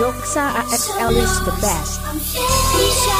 Joksa at is the best.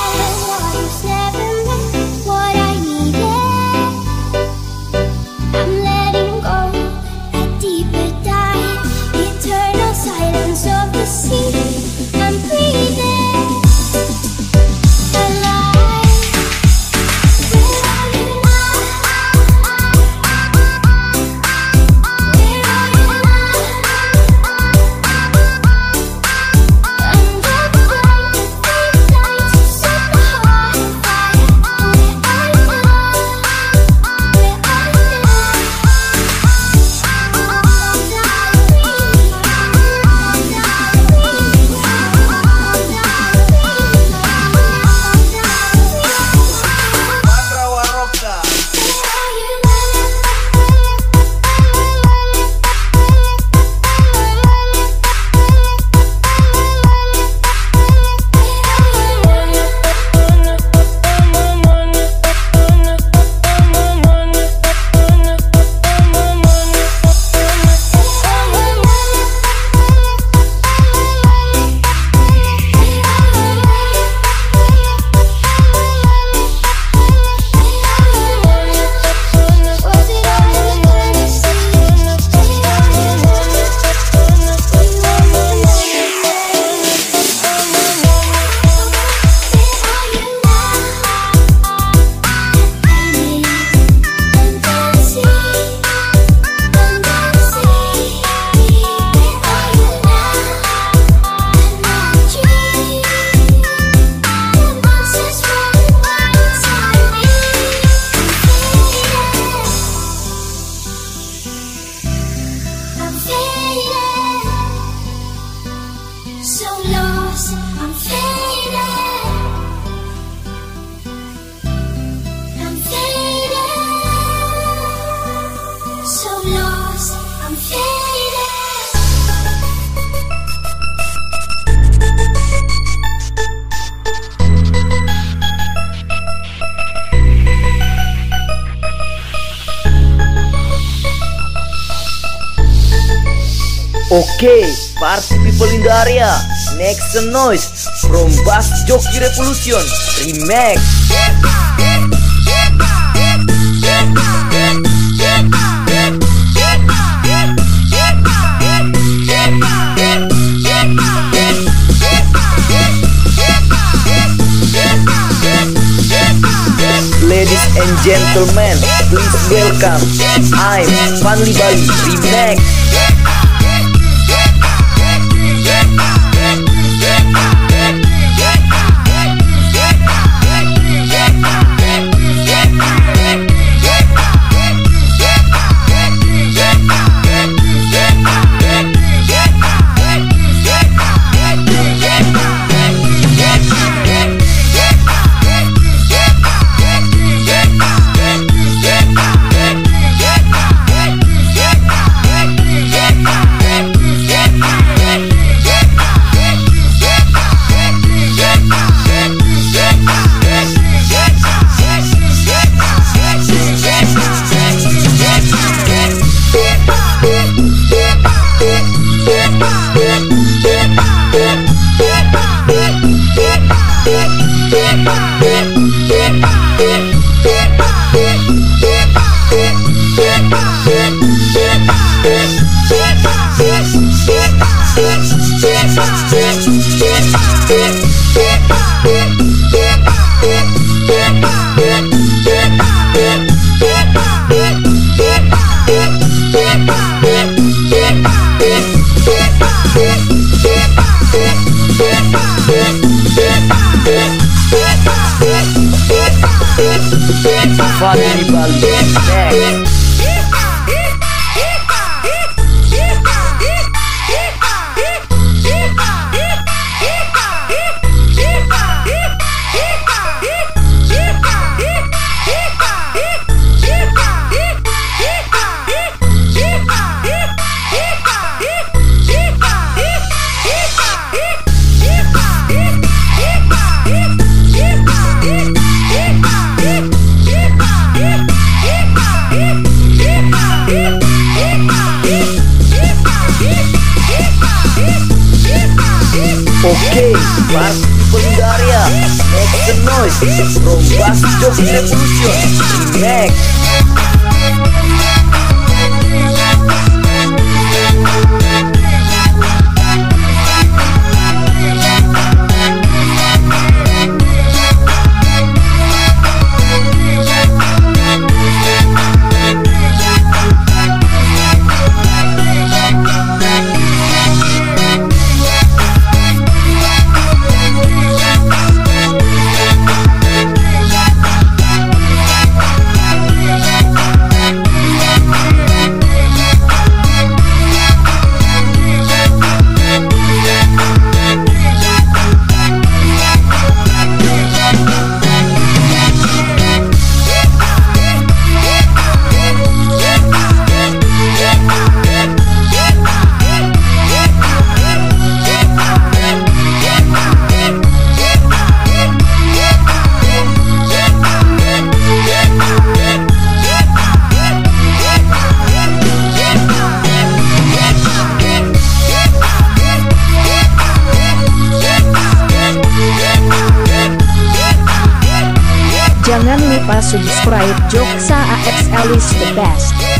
Oke, party people in the area, Next noise from Bass Jockey Revolution Remix. Ladies and gentlemen, please welcome I'm Fanli Bali Remix. Yeah. Okay, party people in the area, make some noise from Bass Jockey Revolution Remix. subscribe. Joke sa AXL is the best.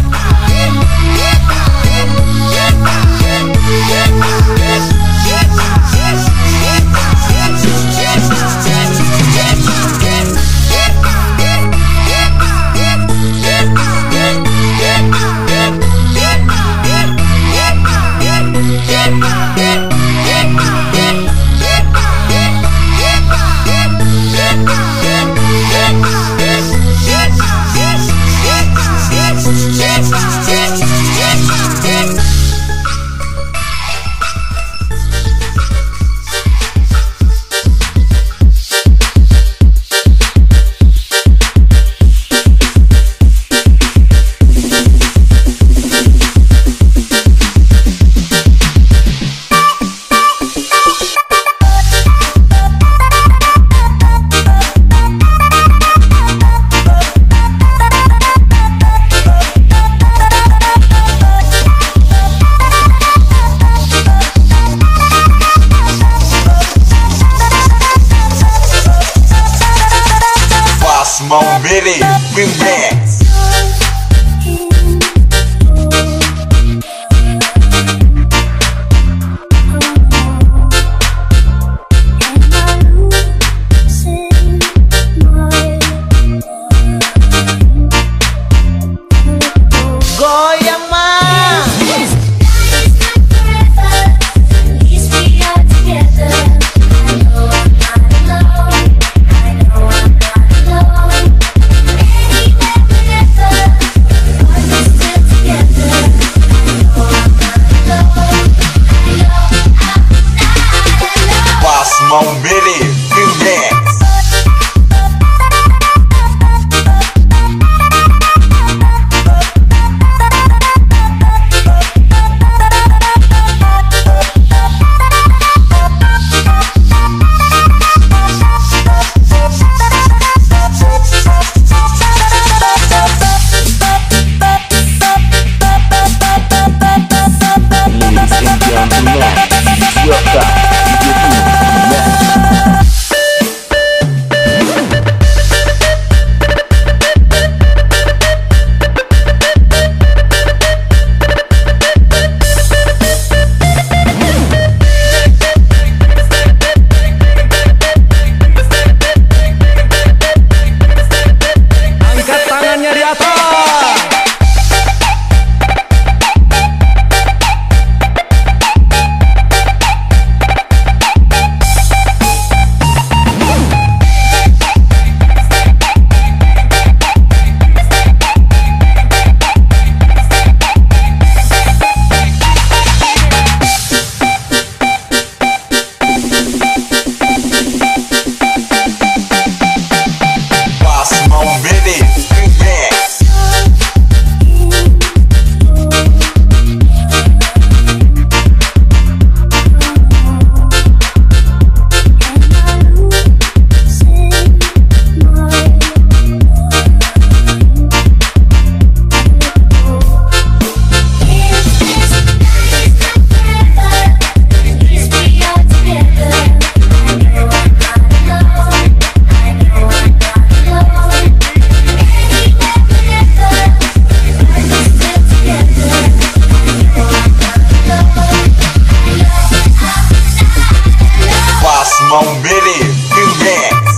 more minutes. this, do that.